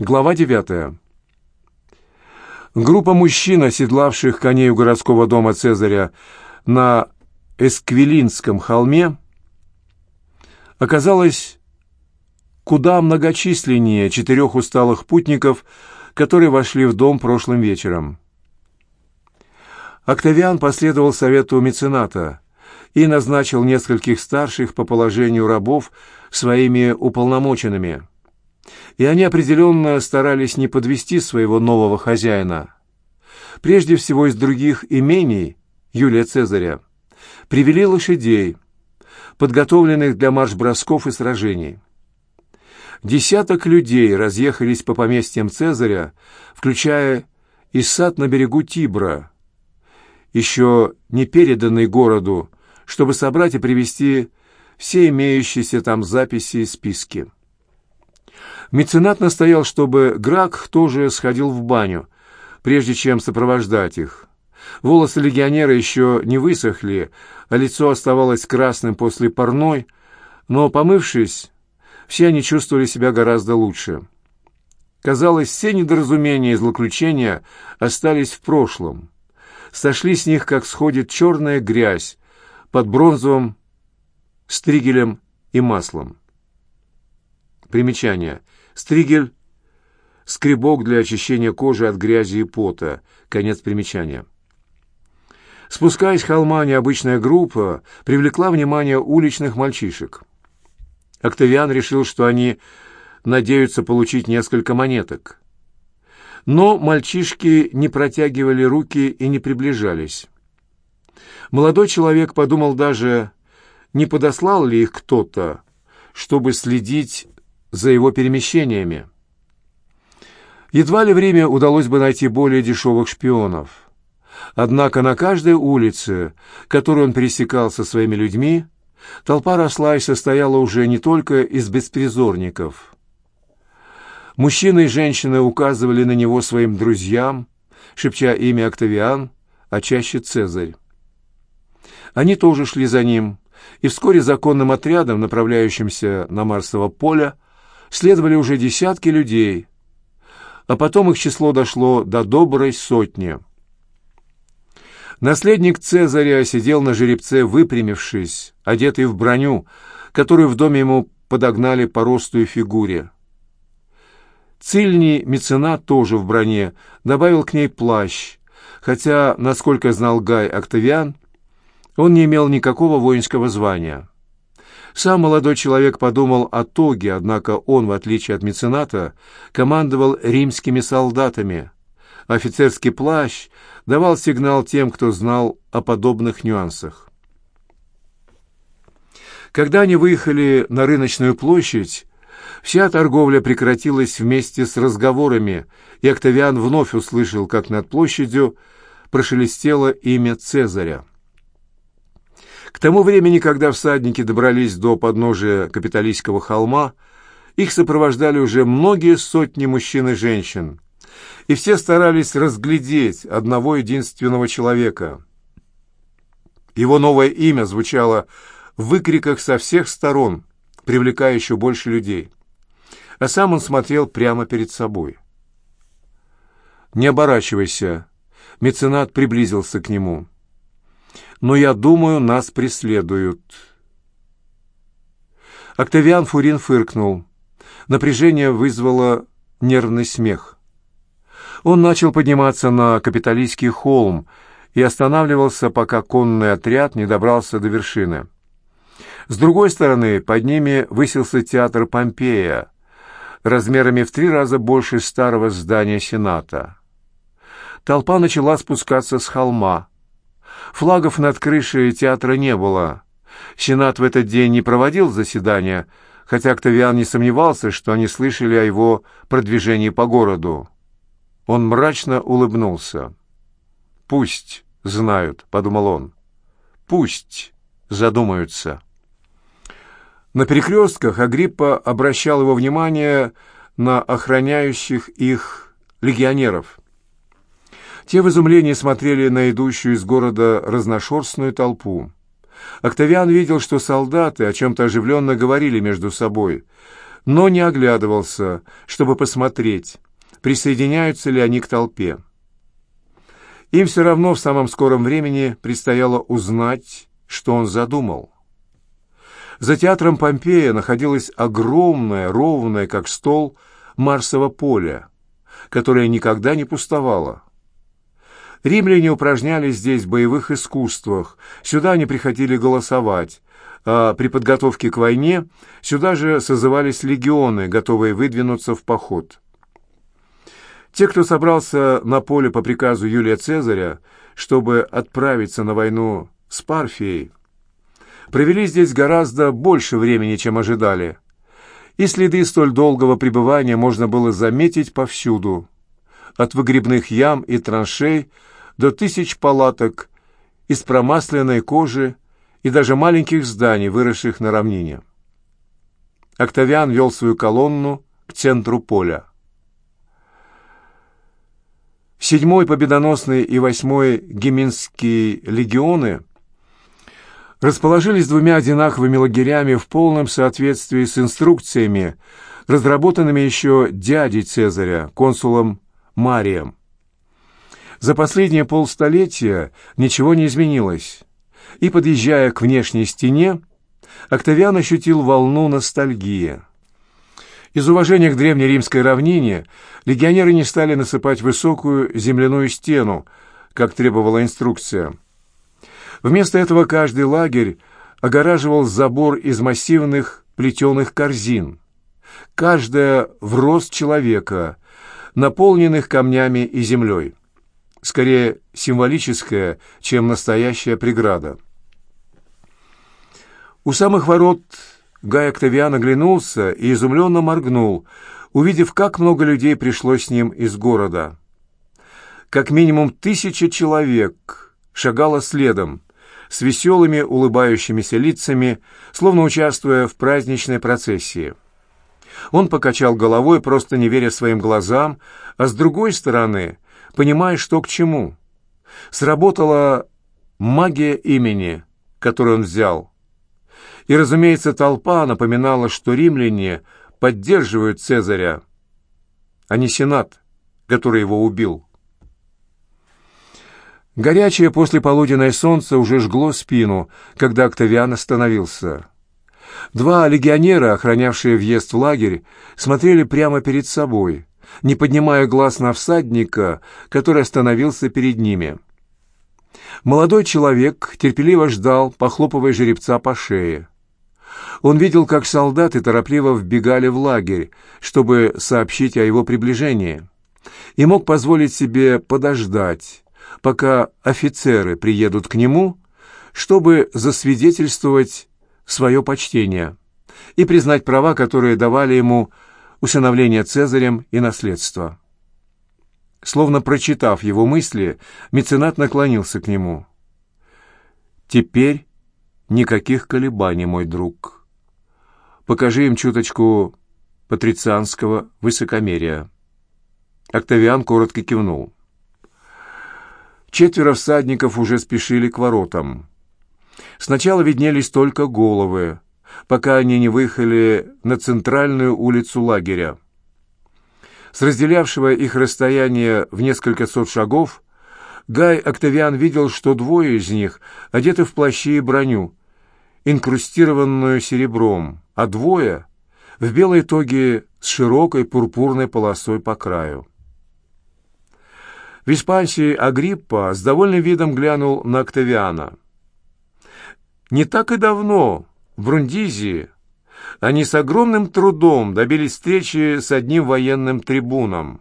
Глава девятая. Группа мужчин, оседлавших коней у городского дома Цезаря на Эсквилинском холме, оказалась куда многочисленнее четырех усталых путников, которые вошли в дом прошлым вечером. Октавиан последовал совету мецената и назначил нескольких старших по положению рабов своими уполномоченными. И они определенно старались не подвести своего нового хозяина. Прежде всего из других имений Юлия Цезаря привели лошадей, подготовленных для марш-бросков и сражений. Десяток людей разъехались по поместьям Цезаря, включая и сад на берегу Тибра, еще не переданный городу, чтобы собрать и привести все имеющиеся там записи и списки. Меценат настоял, чтобы Грак тоже сходил в баню, прежде чем сопровождать их. Волосы легионера еще не высохли, а лицо оставалось красным после парной, но, помывшись, все они чувствовали себя гораздо лучше. Казалось, все недоразумения и злоключения остались в прошлом. Сошли с них, как сходит черная грязь под бронзовым стригелем и маслом. Примечание. Стригель — скребок для очищения кожи от грязи и пота. Конец примечания. Спускаясь холма, необычная группа привлекла внимание уличных мальчишек. Октавиан решил, что они надеются получить несколько монеток. Но мальчишки не протягивали руки и не приближались. Молодой человек подумал даже, не подослал ли их кто-то, чтобы следить за его перемещениями. Едва ли время удалось бы найти более дешевых шпионов. Однако на каждой улице, которую он пересекал со своими людьми, толпа росла и состояла уже не только из беспризорников. Мужчины и женщины указывали на него своим друзьям, шепча имя Октавиан, а чаще Цезарь. Они тоже шли за ним, и вскоре законным отрядом, направляющимся на Марсово поле, следовали уже десятки людей, а потом их число дошло до доброй сотни. Наследник Цезаря сидел на жеребце, выпрямившись, одетый в броню, которую в доме ему подогнали по росту и фигуре. Цильний меценат тоже в броне, добавил к ней плащ, хотя, насколько знал Гай Октавиан, он не имел никакого воинского звания. Сам молодой человек подумал о Тоге, однако он, в отличие от мецената, командовал римскими солдатами. Офицерский плащ давал сигнал тем, кто знал о подобных нюансах. Когда они выехали на рыночную площадь, вся торговля прекратилась вместе с разговорами, и Октавиан вновь услышал, как над площадью прошелестело имя Цезаря. К тому времени, когда всадники добрались до подножия капиталистского холма, их сопровождали уже многие сотни мужчин и женщин, и все старались разглядеть одного единственного человека. Его новое имя звучало в выкриках со всех сторон, привлекая еще больше людей. А сам он смотрел прямо перед собой. «Не оборачивайся», — меценат приблизился к нему но я думаю, нас преследуют». Октавиан Фурин фыркнул. Напряжение вызвало нервный смех. Он начал подниматься на капиталистский холм и останавливался, пока конный отряд не добрался до вершины. С другой стороны, под ними высился театр Помпея, размерами в три раза больше старого здания Сената. Толпа начала спускаться с холма. Флагов над крышей театра не было. Сенат в этот день не проводил заседания, хотя Октавиан не сомневался, что они слышали о его продвижении по городу. Он мрачно улыбнулся. «Пусть знают», — подумал он. «Пусть задумаются». На перекрестках Агриппа обращал его внимание на охраняющих их легионеров. Те в изумлении смотрели на идущую из города разношерстную толпу. Октавиан видел, что солдаты о чем-то оживленно говорили между собой, но не оглядывался, чтобы посмотреть, присоединяются ли они к толпе. Им все равно в самом скором времени предстояло узнать, что он задумал. За театром Помпея находилось огромное, ровное, как стол, Марсово поле, которое никогда не пустовало. Римляне упражнялись здесь в боевых искусствах, сюда они приходили голосовать, а при подготовке к войне сюда же созывались легионы, готовые выдвинуться в поход. Те, кто собрался на поле по приказу Юлия Цезаря, чтобы отправиться на войну с Парфией, провели здесь гораздо больше времени, чем ожидали, и следы столь долгого пребывания можно было заметить повсюду, от выгребных ям и траншей до тысяч палаток из промасленной кожи и даже маленьких зданий, выросших на равнине. Октавиан вел свою колонну к центру поля. Седьмой победоносный и восьмой геминские легионы расположились двумя одинаковыми лагерями в полном соответствии с инструкциями, разработанными еще дядей Цезаря, консулом Марием. За последние полстолетия ничего не изменилось, и, подъезжая к внешней стене, Октавиан ощутил волну ностальгии. Из уважения к древнеримской равнине легионеры не стали насыпать высокую земляную стену, как требовала инструкция. Вместо этого каждый лагерь огораживал забор из массивных плетеных корзин, каждая в рост человека, наполненных камнями и землей. Скорее символическая, чем настоящая преграда. У самых ворот Гай Октавиан оглянулся и изумленно моргнул, увидев, как много людей пришло с ним из города. Как минимум тысяча человек шагало следом, с веселыми улыбающимися лицами, словно участвуя в праздничной процессии. Он покачал головой, просто не веря своим глазам, а с другой стороны, понимая, что к чему. Сработала магия имени, которую он взял. И, разумеется, толпа напоминала, что римляне поддерживают Цезаря, а не сенат, который его убил. Горячее послеполуденное солнце уже жгло спину, когда Октавиан остановился. Два легионера, охранявшие въезд в лагерь, смотрели прямо перед собой, не поднимая глаз на всадника, который остановился перед ними. Молодой человек терпеливо ждал, похлопывая жеребца по шее. Он видел, как солдаты торопливо вбегали в лагерь, чтобы сообщить о его приближении, и мог позволить себе подождать, пока офицеры приедут к нему, чтобы засвидетельствовать свое почтение и признать права, которые давали ему усыновление Цезарем и наследство. Словно прочитав его мысли, меценат наклонился к нему. «Теперь никаких колебаний, мой друг». Покажи им чуточку патрицианского высокомерия». Октавиан коротко кивнул. Четверо всадников уже спешили к воротам. Сначала виднелись только головы, пока они не выехали на центральную улицу лагеря. С разделявшего их расстояние в несколько сот шагов Гай Октавиан видел, что двое из них одеты в плащи и броню, инкрустированную серебром, а двое — в белой тоге с широкой пурпурной полосой по краю. В Испансии Агриппа с довольным видом глянул на Октавиана. Не так и давно в Брундизии они с огромным трудом добились встречи с одним военным трибуном.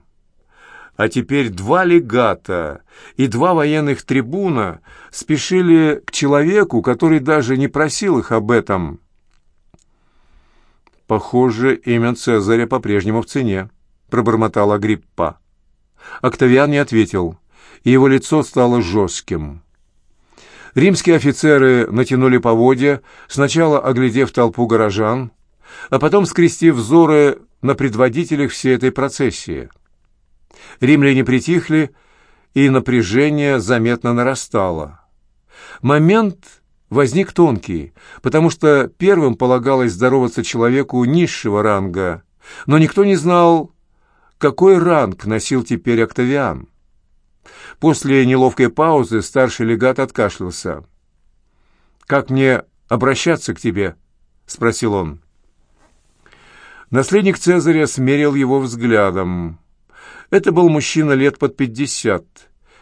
А теперь два легата и два военных трибуна спешили к человеку, который даже не просил их об этом. «Похоже, имя Цезаря по-прежнему в цене», — пробормотал Агриппа. Октавиан не ответил, и его лицо стало жестким. Римские офицеры натянули поводья, сначала оглядев толпу горожан, а потом скрестив взоры на предводителях всей этой процессии. Римляне притихли, и напряжение заметно нарастало. Момент возник тонкий, потому что первым полагалось здороваться человеку низшего ранга, но никто не знал, какой ранг носил теперь Октавиан. После неловкой паузы старший легат откашлялся. «Как мне обращаться к тебе?» — спросил он. Наследник Цезаря смерил его взглядом. Это был мужчина лет под пятьдесят,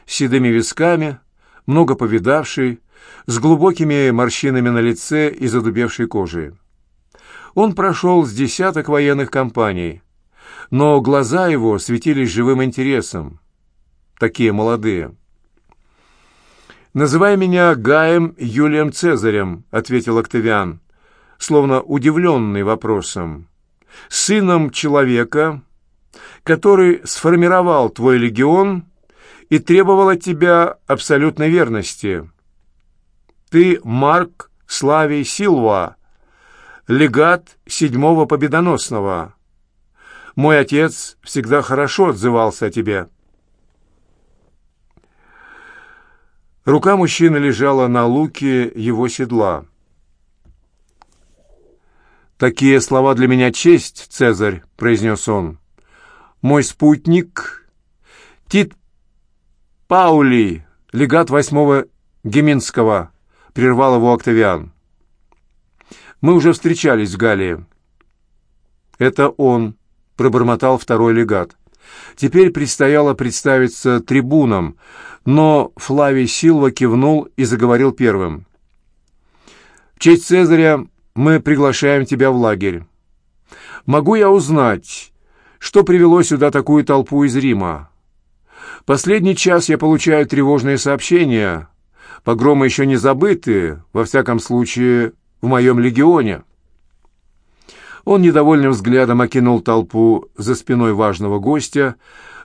с седыми висками, много повидавший, с глубокими морщинами на лице и задубевшей кожей. Он прошел с десяток военных кампаний, но глаза его светились живым интересом. Такие молодые. «Называй меня Гаем Юлием Цезарем», — ответил Октавиан, словно удивленный вопросом. «Сыном человека, который сформировал твой легион и требовал от тебя абсолютной верности. Ты Марк Славий Силва, легат седьмого победоносного. Мой отец всегда хорошо отзывался о тебе». Рука мужчины лежала на луке его седла. «Такие слова для меня честь, Цезарь», — произнес он. «Мой спутник Тит Паули, легат восьмого Геминского», — прервал его Октавиан. «Мы уже встречались в Галлии». «Это он», — пробормотал второй легат. Теперь предстояло представиться трибунам, но Флавий Силва кивнул и заговорил первым. «В честь Цезаря мы приглашаем тебя в лагерь. Могу я узнать, что привело сюда такую толпу из Рима? Последний час я получаю тревожные сообщения. Погромы еще не забыты, во всяком случае, в моем легионе». Он недовольным взглядом окинул толпу за спиной важного гостя,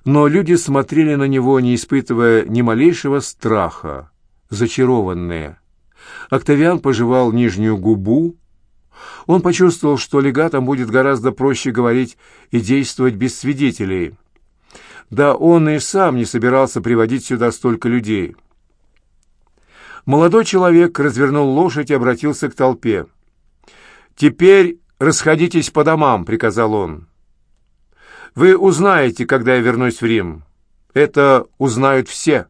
но люди смотрели на него, не испытывая ни малейшего страха, зачарованные. Октавиан пожевал нижнюю губу. Он почувствовал, что легатам будет гораздо проще говорить и действовать без свидетелей. Да он и сам не собирался приводить сюда столько людей. Молодой человек развернул лошадь и обратился к толпе. «Теперь «Расходитесь по домам», — приказал он. «Вы узнаете, когда я вернусь в Рим. Это узнают все».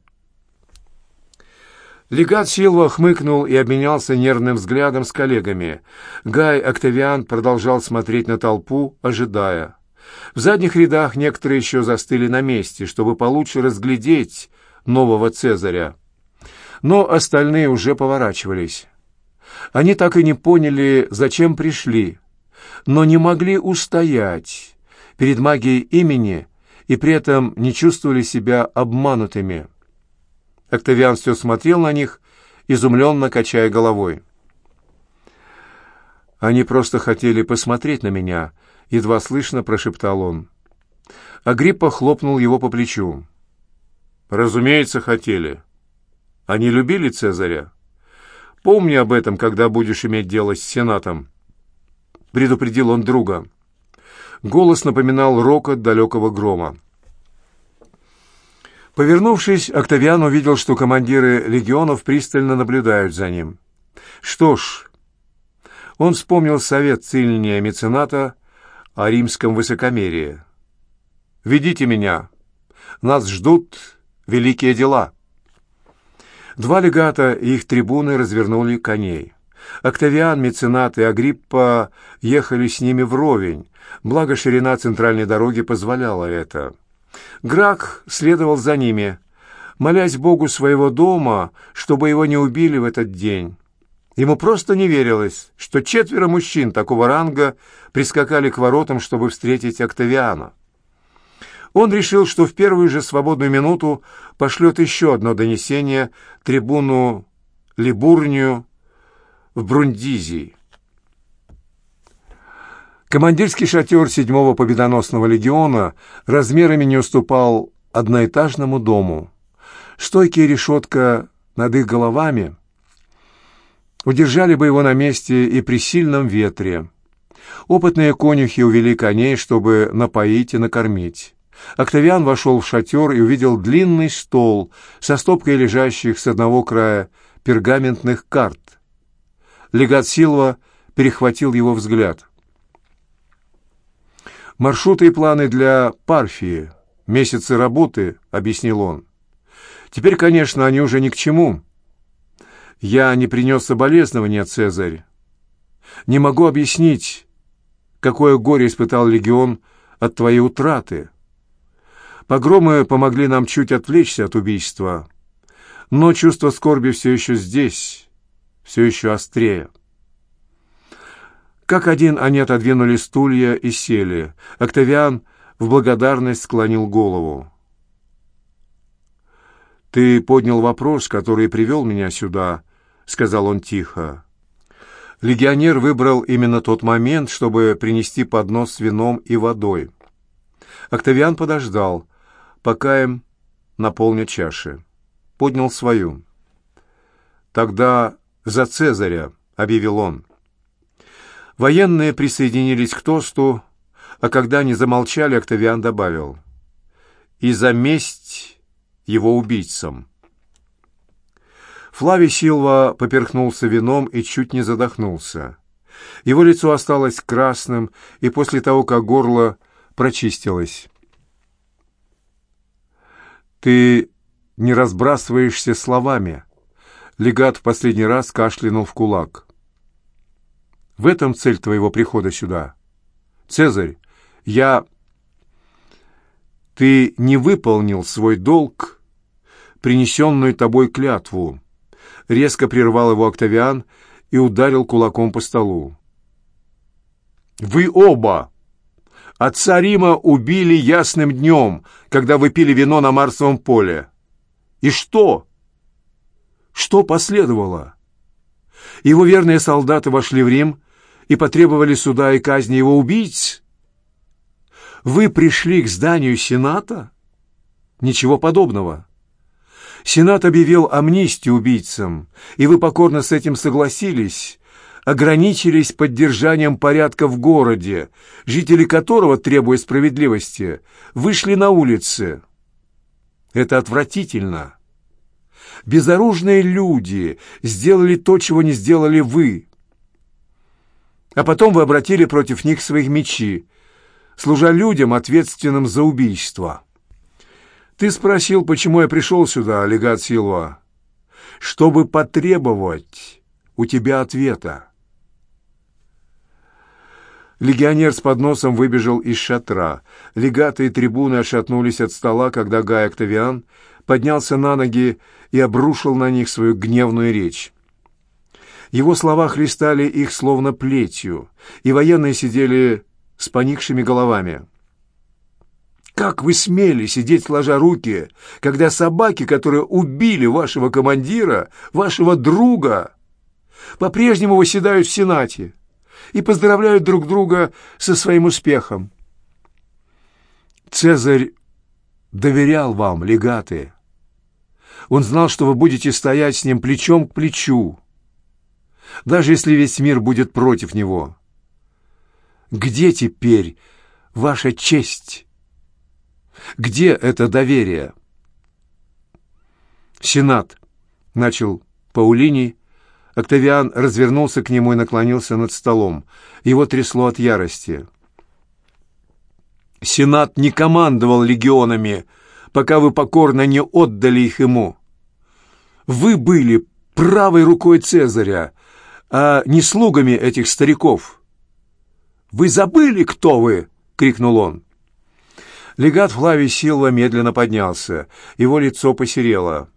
Легат Силва хмыкнул и обменялся нервным взглядом с коллегами. Гай Октавиан продолжал смотреть на толпу, ожидая. В задних рядах некоторые еще застыли на месте, чтобы получше разглядеть нового Цезаря. Но остальные уже поворачивались. Они так и не поняли, зачем пришли, но не могли устоять перед магией имени и при этом не чувствовали себя обманутыми. Октавиан все смотрел на них, изумленно качая головой. «Они просто хотели посмотреть на меня», — едва слышно прошептал он. Агриппа хлопнул его по плечу. «Разумеется, хотели. Они любили Цезаря. Помни об этом, когда будешь иметь дело с Сенатом». — предупредил он друга. Голос напоминал рокот далекого грома. Повернувшись, Октавиан увидел, что командиры легионов пристально наблюдают за ним. Что ж, он вспомнил совет Цильния Мецената о римском высокомерии. «Ведите меня. Нас ждут великие дела». Два легата и их трибуны развернули коней. Октавиан, Меценат и Агриппа ехали с ними вровень, благо ширина центральной дороги позволяла это. Грак следовал за ними, молясь Богу своего дома, чтобы его не убили в этот день. Ему просто не верилось, что четверо мужчин такого ранга прискакали к воротам, чтобы встретить Октавиана. Он решил, что в первую же свободную минуту пошлет еще одно донесение трибуну Либурнию в Брундизии. Командирский шатер седьмого победоносного легиона размерами не уступал одноэтажному дому. Стойки и решетка над их головами удержали бы его на месте и при сильном ветре. Опытные конюхи увели коней, чтобы напоить и накормить. Октавиан вошел в шатер и увидел длинный стол со стопкой лежащих с одного края пергаментных карт. Легат Силва перехватил его взгляд. «Маршруты и планы для Парфии, месяцы работы», — объяснил он. «Теперь, конечно, они уже ни к чему. Я не принес соболезнования, Цезарь. Не могу объяснить, какое горе испытал легион от твоей утраты. Погромы помогли нам чуть отвлечься от убийства, но чувство скорби все еще здесь, все еще острее. Как один они отодвинули стулья и сели. Октавиан в благодарность склонил голову. «Ты поднял вопрос, который привел меня сюда», — сказал он тихо. Легионер выбрал именно тот момент, чтобы принести поднос с вином и водой. Октавиан подождал, пока им наполнят чаши. Поднял свою. «Тогда за Цезаря», — объявил он. Военные присоединились к тосту, а когда они замолчали, Октавиан добавил. «И за месть его убийцам». Флавий Силва поперхнулся вином и чуть не задохнулся. Его лицо осталось красным, и после того, как горло прочистилось. «Ты не разбрасываешься словами», — легат в последний раз кашлянул в кулак. «В этом цель твоего прихода сюда. Цезарь, я...» «Ты не выполнил свой долг, принесенную тобой клятву», резко прервал его Октавиан и ударил кулаком по столу. «Вы оба! Отца Рима убили ясным днем, когда вы пили вино на Марсовом поле. И что? Что последовало? Его верные солдаты вошли в Рим и потребовали суда и казни его убийц? Вы пришли к зданию Сената? Ничего подобного. Сенат объявил амнистию убийцам, и вы покорно с этим согласились, ограничились поддержанием порядка в городе, жители которого, требуя справедливости, вышли на улицы. Это отвратительно. Безоружные люди сделали то, чего не сделали вы. А потом вы обратили против них своих мечи, служа людям, ответственным за убийство. Ты спросил, почему я пришел сюда, легат Силва, чтобы потребовать у тебя ответа. Легионер с подносом выбежал из шатра. Легаты и трибуны отшатнулись от стола, когда Гай Октавиан поднялся на ноги и обрушил на них свою гневную речь. Его слова хлестали их словно плетью, и военные сидели с поникшими головами. Как вы смели сидеть сложа руки, когда собаки, которые убили вашего командира, вашего друга, по-прежнему восседают в Сенате и поздравляют друг друга со своим успехом? Цезарь доверял вам, легаты. Он знал, что вы будете стоять с ним плечом к плечу, даже если весь мир будет против него. Где теперь ваша честь?» Где это доверие? Сенат, начал Паулини. Октавиан развернулся к нему и наклонился над столом. Его трясло от ярости. Сенат не командовал легионами, пока вы покорно не отдали их ему. Вы были правой рукой Цезаря, а не слугами этих стариков. «Вы забыли, кто вы?» — крикнул он. Легат Флавий Силва медленно поднялся. Его лицо посерело.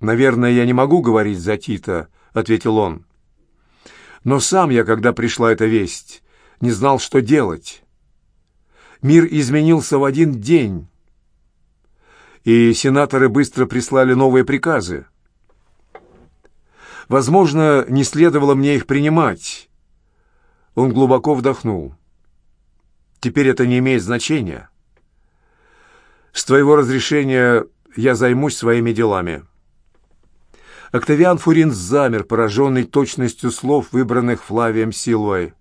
«Наверное, я не могу говорить за Тита», — ответил он. «Но сам я, когда пришла эта весть, не знал, что делать. Мир изменился в один день, и сенаторы быстро прислали новые приказы. Возможно, не следовало мне их принимать». Он глубоко вдохнул. Теперь это не имеет значения. С твоего разрешения я займусь своими делами». Октавиан Фурин замер, пораженный точностью слов, выбранных Флавием Силвой.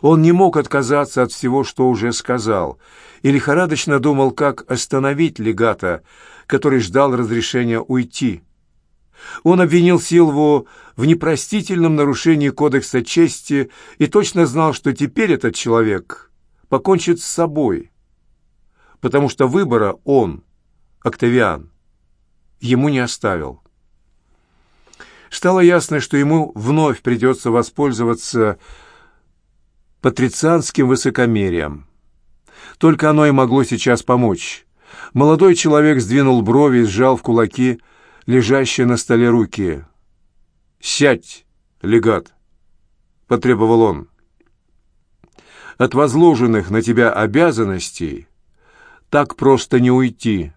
Он не мог отказаться от всего, что уже сказал, и лихорадочно думал, как остановить легата, который ждал разрешения уйти. Он обвинил Силву в непростительном нарушении кодекса чести и точно знал, что теперь этот человек покончит с собой, потому что выбора он, Октавиан, ему не оставил. Стало ясно, что ему вновь придется воспользоваться патрицианским высокомерием. Только оно и могло сейчас помочь. Молодой человек сдвинул брови и сжал в кулаки лежащие на столе руки. «Сядь, легат!» — потребовал он. «От возложенных на тебя обязанностей так просто не уйти.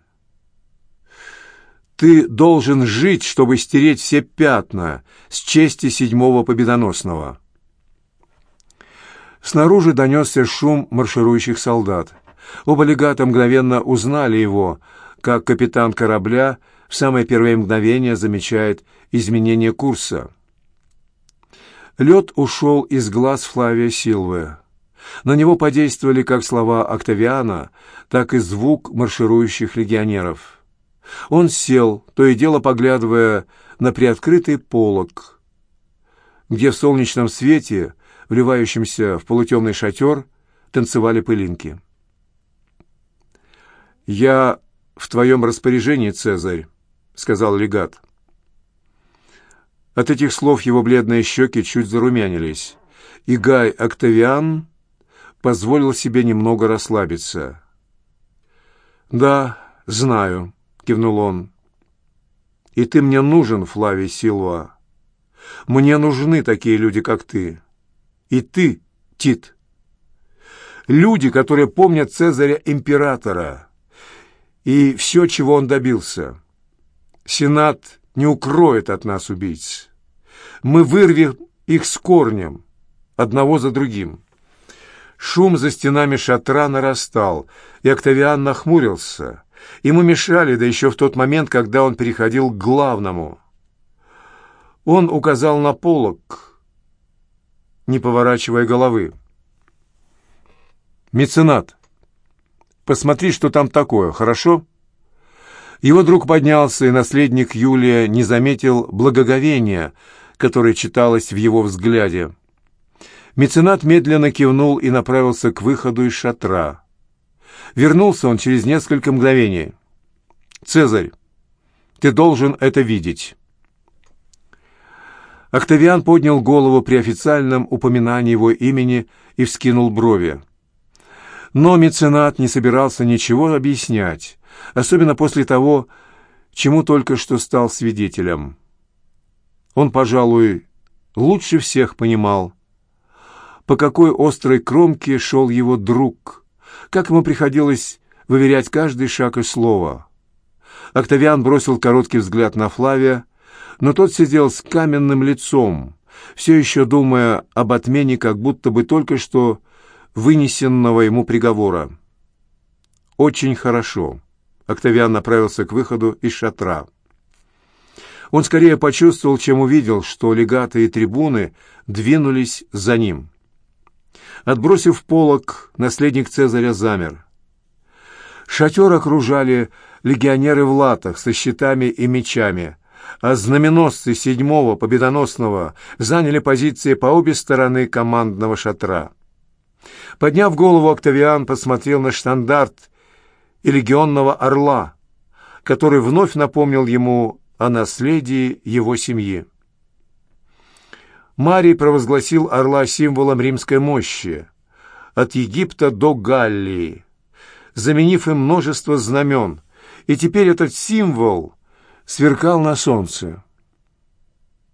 Ты должен жить, чтобы стереть все пятна с чести седьмого победоносного». Снаружи донесся шум марширующих солдат. Оба легата мгновенно узнали его, как капитан корабля в самое первое мгновение замечает изменение курса. Лед ушел из глаз Флавия Силвы. На него подействовали как слова Октавиана, так и звук марширующих легионеров. Он сел, то и дело поглядывая на приоткрытый полог, где в солнечном свете вливающемся в полутемный шатер, танцевали пылинки. «Я в твоем распоряжении, Цезарь», — сказал легат. От этих слов его бледные щеки чуть зарумянились, и Гай Октавиан позволил себе немного расслабиться. «Да, знаю», — кивнул он. «И ты мне нужен, Флавий Силуа. Мне нужны такие люди, как ты и ты, Тит. Люди, которые помнят Цезаря императора и все, чего он добился. Сенат не укроет от нас убийц. Мы вырвем их с корнем, одного за другим. Шум за стенами шатра нарастал, и Октавиан нахмурился. Ему мешали, да еще в тот момент, когда он переходил к главному. Он указал на полок, не поворачивая головы. «Меценат, посмотри, что там такое, хорошо?» Его друг поднялся, и наследник Юлия не заметил благоговения, которое читалось в его взгляде. Меценат медленно кивнул и направился к выходу из шатра. Вернулся он через несколько мгновений. «Цезарь, ты должен это видеть». Октавиан поднял голову при официальном упоминании его имени и вскинул брови. Но меценат не собирался ничего объяснять, особенно после того, чему только что стал свидетелем. Он, пожалуй, лучше всех понимал, по какой острой кромке шел его друг, как ему приходилось выверять каждый шаг и слово. Октавиан бросил короткий взгляд на Флавия, но тот сидел с каменным лицом, все еще думая об отмене как будто бы только что вынесенного ему приговора. «Очень хорошо». Октавиан направился к выходу из шатра. Он скорее почувствовал, чем увидел, что легаты и трибуны двинулись за ним. Отбросив полог, наследник Цезаря замер. Шатер окружали легионеры в латах со щитами и мечами, знаменосцы седьмого победоносного заняли позиции по обе стороны командного шатра. Подняв голову, Октавиан посмотрел на штандарт и легионного орла, который вновь напомнил ему о наследии его семьи. Марий провозгласил орла символом римской мощи от Египта до Галлии, заменив им множество знамен, и теперь этот символ сверкал на солнце.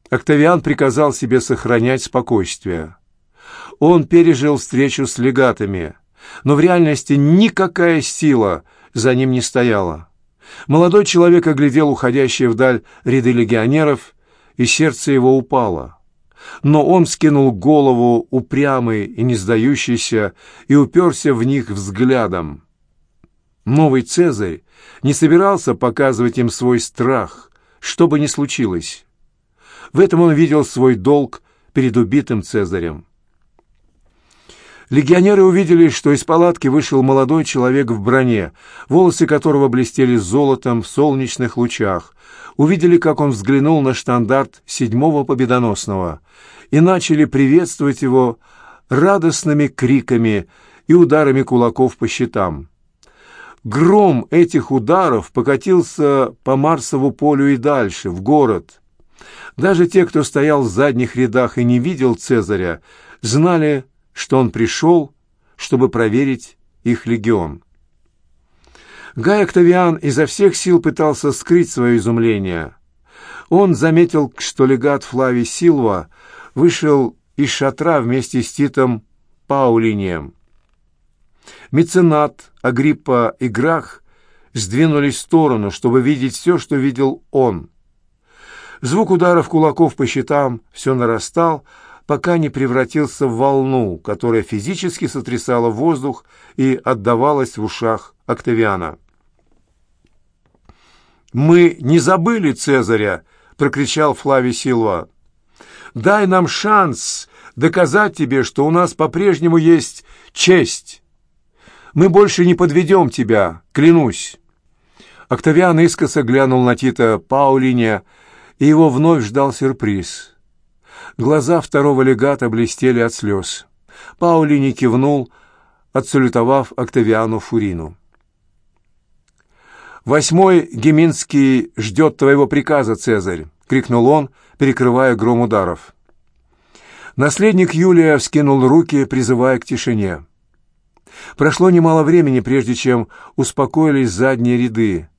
Октавиан приказал себе сохранять спокойствие. Он пережил встречу с легатами, но в реальности никакая сила за ним не стояла. Молодой человек оглядел уходящие вдаль ряды легионеров, и сердце его упало. Но он скинул голову, упрямый и не сдающийся, и уперся в них взглядом. Новый Цезарь не собирался показывать им свой страх, что бы ни случилось. В этом он видел свой долг перед убитым Цезарем. Легионеры увидели, что из палатки вышел молодой человек в броне, волосы которого блестели золотом в солнечных лучах. Увидели, как он взглянул на штандарт седьмого победоносного и начали приветствовать его радостными криками и ударами кулаков по щитам. Гром этих ударов покатился по Марсову полю и дальше, в город. Даже те, кто стоял в задних рядах и не видел Цезаря, знали, что он пришел, чтобы проверить их легион. Гай Октавиан изо всех сил пытался скрыть свое изумление. Он заметил, что легат Флавий Силва вышел из шатра вместе с Титом Паулинием. Меценат, Агриппа и Грах сдвинулись в сторону, чтобы видеть все, что видел он. Звук ударов кулаков по щитам все нарастал, пока не превратился в волну, которая физически сотрясала воздух и отдавалась в ушах Октавиана. «Мы не забыли Цезаря!» — прокричал Флавий Силва. «Дай нам шанс доказать тебе, что у нас по-прежнему есть честь. Мы больше не подведем тебя, клянусь». Октавиан искоса глянул на Тита Паулине, и его вновь ждал сюрприз — Глаза второго легата блестели от слез. Паулини кивнул, отсалютовав Октавиану Фурину. «Восьмой Геминский ждет твоего приказа, Цезарь!» — крикнул он, перекрывая гром ударов. Наследник Юлия вскинул руки, призывая к тишине. Прошло немало времени, прежде чем успокоились задние ряды,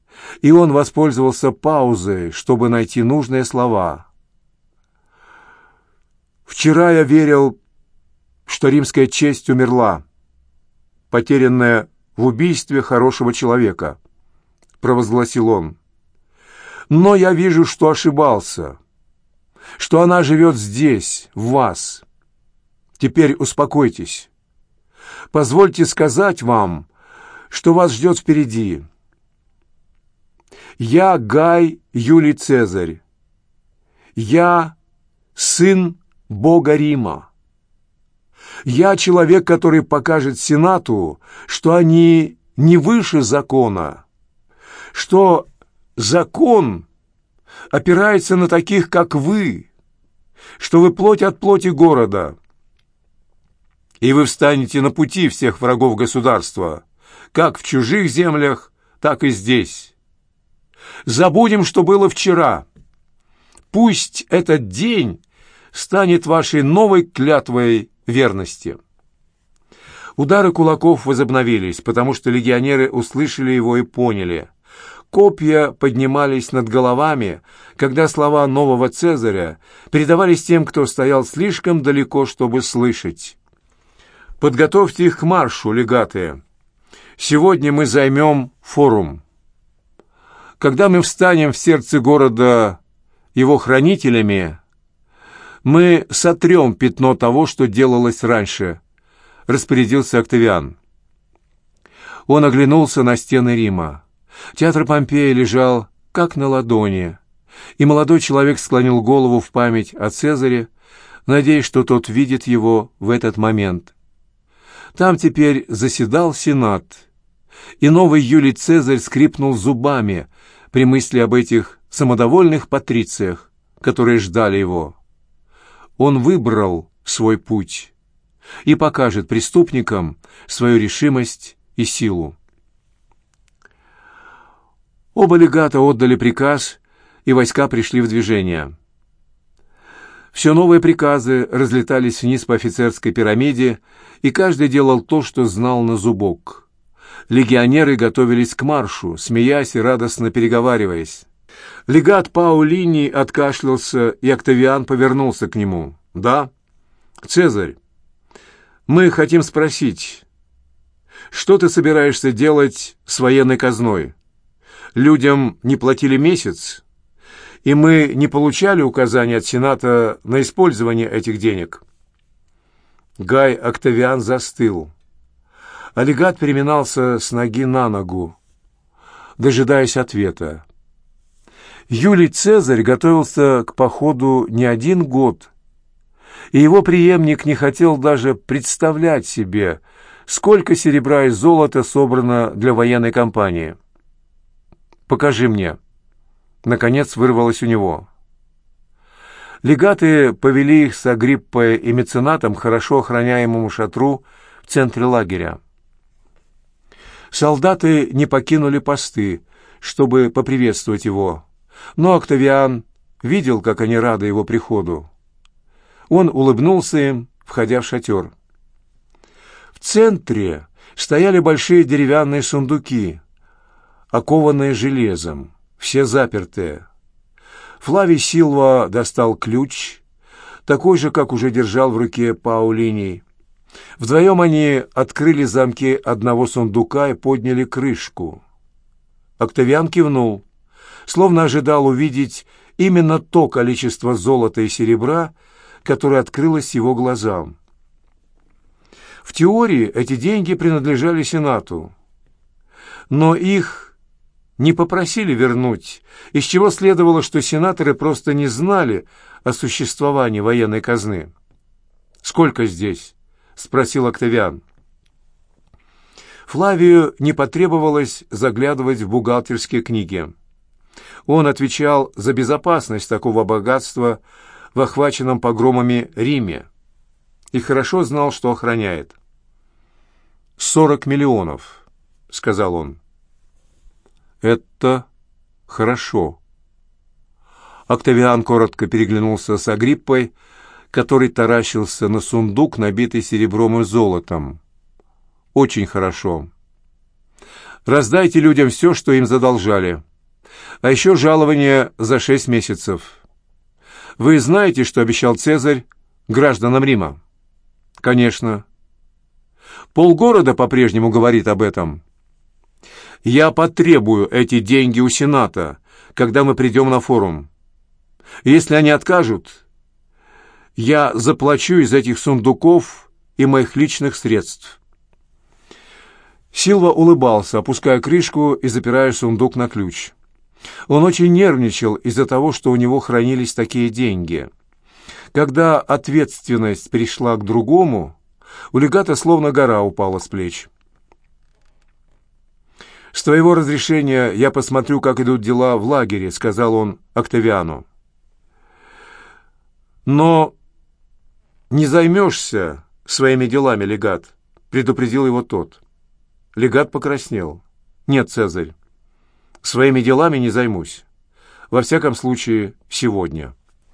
и он воспользовался паузой, чтобы найти нужные слова — Вчера я верил, что римская честь умерла, потерянная в убийстве хорошего человека, провозгласил он. Но я вижу, что ошибался, что она живет здесь, в вас. Теперь успокойтесь. Позвольте сказать вам, что вас ждет впереди. Я Гай Юлий Цезарь. Я сын Бога Рима. Я человек, который покажет Сенату, что они не выше закона, что закон опирается на таких, как вы, что вы плоть от плоти города, и вы встанете на пути всех врагов государства, как в чужих землях, так и здесь. Забудем, что было вчера. Пусть этот день станет вашей новой клятвой верности». Удары кулаков возобновились, потому что легионеры услышали его и поняли. Копья поднимались над головами, когда слова нового Цезаря передавались тем, кто стоял слишком далеко, чтобы слышать. «Подготовьте их к маршу, легаты. Сегодня мы займем форум. Когда мы встанем в сердце города его хранителями, мы сотрем пятно того, что делалось раньше», — распорядился Октавиан. Он оглянулся на стены Рима. Театр Помпея лежал как на ладони, и молодой человек склонил голову в память о Цезаре, надеясь, что тот видит его в этот момент. Там теперь заседал Сенат, и новый Юлий Цезарь скрипнул зубами при мысли об этих самодовольных патрициях, которые ждали его. Он выбрал свой путь и покажет преступникам свою решимость и силу. Оба легата отдали приказ, и войска пришли в движение. Все новые приказы разлетались вниз по офицерской пирамиде, и каждый делал то, что знал на зубок. Легионеры готовились к маршу, смеясь и радостно переговариваясь. Легат Паулини откашлялся, и Октавиан повернулся к нему. «Да, Цезарь, мы хотим спросить, что ты собираешься делать с военной казной? Людям не платили месяц, и мы не получали указания от Сената на использование этих денег». Гай Октавиан застыл. Олегат переминался с ноги на ногу, дожидаясь ответа. Юлий Цезарь готовился к походу не один год, и его преемник не хотел даже представлять себе, сколько серебра и золота собрано для военной кампании. «Покажи мне». Наконец вырвалось у него. Легаты повели их с Агриппой и меценатом хорошо охраняемому шатру в центре лагеря. Солдаты не покинули посты, чтобы поприветствовать его, но Октавиан видел, как они рады его приходу. Он улыбнулся им, входя в шатер. В центре стояли большие деревянные сундуки, окованные железом, все запертые. Флавий Силва достал ключ, такой же, как уже держал в руке Паулини. Вдвоем они открыли замки одного сундука и подняли крышку. Октавиан кивнул, словно ожидал увидеть именно то количество золота и серебра, которое открылось его глазам. В теории эти деньги принадлежали Сенату, но их не попросили вернуть, из чего следовало, что сенаторы просто не знали о существовании военной казны. «Сколько здесь?» — спросил Октавиан. Флавию не потребовалось заглядывать в бухгалтерские книги. Он отвечал за безопасность такого богатства в охваченном погромами Риме и хорошо знал, что охраняет. «Сорок миллионов», — сказал он. «Это хорошо». Октавиан коротко переглянулся с Агриппой, который таращился на сундук, набитый серебром и золотом. «Очень хорошо. Раздайте людям все, что им задолжали. А еще жалование за шесть месяцев. Вы знаете, что обещал Цезарь гражданам Рима?» «Конечно. Полгорода по-прежнему говорит об этом. Я потребую эти деньги у Сената, когда мы придем на форум. Если они откажут, я заплачу из этих сундуков и моих личных средств». Силва улыбался, опуская крышку и запирая сундук на ключ. Он очень нервничал из-за того, что у него хранились такие деньги. Когда ответственность перешла к другому, у легата словно гора упала с плеч. «С твоего разрешения я посмотрю, как идут дела в лагере», — сказал он Октавиану. «Но не займешься своими делами, легат», — предупредил его тот. Легат покраснел. «Нет, Цезарь, своими делами не займусь. Во всяком случае, сегодня».